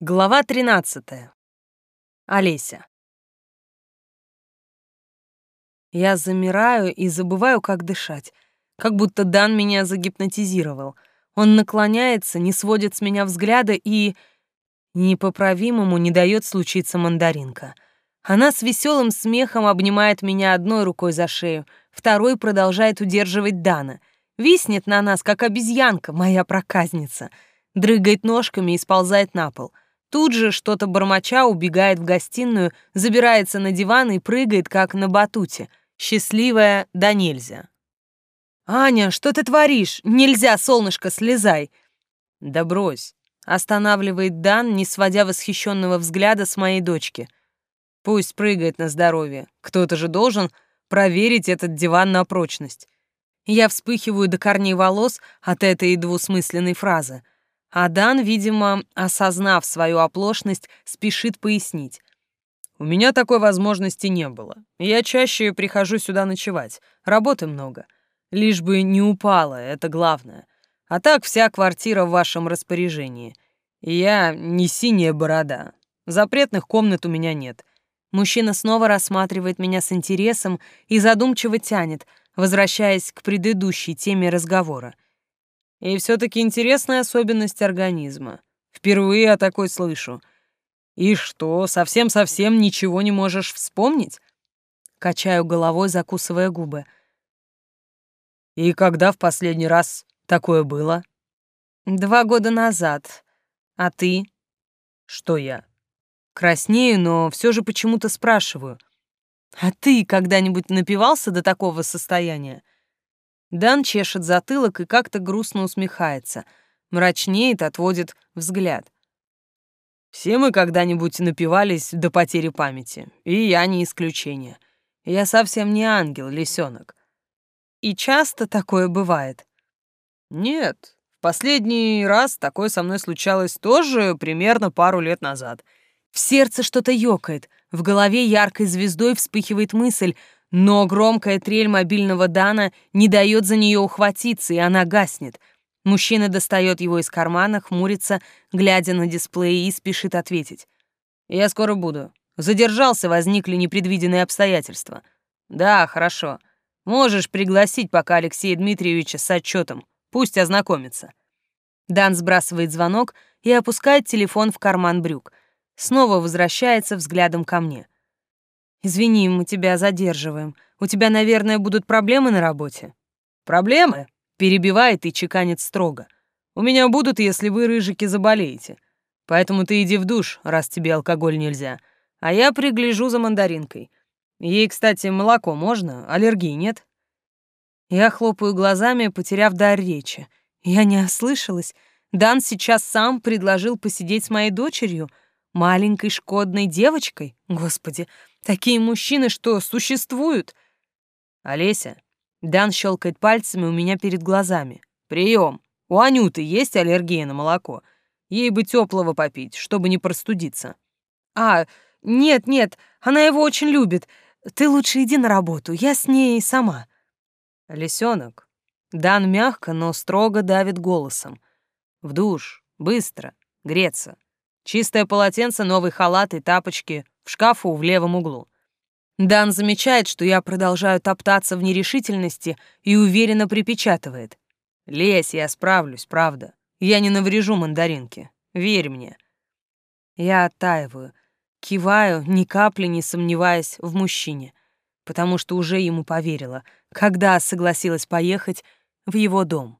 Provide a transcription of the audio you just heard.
Глава 13. Олеся. Я замираю и забываю, как дышать, как будто Дан меня загипнотизировал. Он наклоняется, не сводит с меня взгляда и... Непоправимому не дает случиться мандаринка. Она с веселым смехом обнимает меня одной рукой за шею, второй продолжает удерживать Дана. Виснет на нас, как обезьянка, моя проказница. Дрыгает ножками и сползает на пол — Тут же что-то бормоча убегает в гостиную, забирается на диван и прыгает, как на батуте. Счастливая да нельзя. «Аня, что ты творишь? Нельзя, солнышко, слезай!» «Да брось!» — останавливает Дан, не сводя восхищенного взгляда с моей дочки. «Пусть прыгает на здоровье. Кто-то же должен проверить этот диван на прочность». Я вспыхиваю до корней волос от этой двусмысленной фразы — Адан, видимо, осознав свою оплошность, спешит пояснить. «У меня такой возможности не было. Я чаще прихожу сюда ночевать. Работы много. Лишь бы не упала, это главное. А так вся квартира в вашем распоряжении. Я не синяя борода. Запретных комнат у меня нет. Мужчина снова рассматривает меня с интересом и задумчиво тянет, возвращаясь к предыдущей теме разговора — и все-таки интересная особенность организма. Впервые о такой слышу. И что, совсем-совсем ничего не можешь вспомнить? Качаю головой, закусывая губы. И когда в последний раз такое было? Два года назад. А ты? Что я? Краснею, но все же почему-то спрашиваю. А ты когда-нибудь напивался до такого состояния? Дан чешет затылок и как-то грустно усмехается, мрачнеет, отводит взгляд. Все мы когда-нибудь напивались до потери памяти, и я не исключение. Я совсем не ангел, лисенок. И часто такое бывает? Нет, в последний раз такое со мной случалось тоже примерно пару лет назад. В сердце что-то ёкает, в голове яркой звездой вспыхивает мысль — но громкая трель мобильного Дана не дает за нее ухватиться, и она гаснет. Мужчина достает его из кармана, хмурится, глядя на дисплей и спешит ответить. «Я скоро буду. Задержался, возникли непредвиденные обстоятельства». «Да, хорошо. Можешь пригласить пока Алексея Дмитриевича с отчетом. Пусть ознакомится». Дан сбрасывает звонок и опускает телефон в карман брюк. Снова возвращается взглядом ко мне. «Извини, мы тебя задерживаем. У тебя, наверное, будут проблемы на работе?» «Проблемы?» — перебивает и чеканит строго. «У меня будут, если вы, рыжики, заболеете. Поэтому ты иди в душ, раз тебе алкоголь нельзя. А я пригляжу за мандаринкой. Ей, кстати, молоко можно, аллергии нет?» Я хлопаю глазами, потеряв дар речи. Я не ослышалась. Дан сейчас сам предложил посидеть с моей дочерью, маленькой шкодной девочкой. Господи, Такие мужчины что, существуют? Олеся, Дан щелкает пальцами у меня перед глазами. Прием. У Анюты есть аллергия на молоко. Ей бы теплого попить, чтобы не простудиться. А, нет, нет, она его очень любит. Ты лучше иди на работу, я с ней сама. Лисенок. Дан мягко, но строго давит голосом. В душ, быстро, греться. Чистое полотенце, новый халат и тапочки в шкафу в левом углу. Дан замечает, что я продолжаю топтаться в нерешительности и уверенно припечатывает. «Лезь, я справлюсь, правда. Я не наврежу мандаринке. Верь мне». Я оттаиваю, киваю, ни капли не сомневаясь в мужчине, потому что уже ему поверила, когда согласилась поехать в его дом.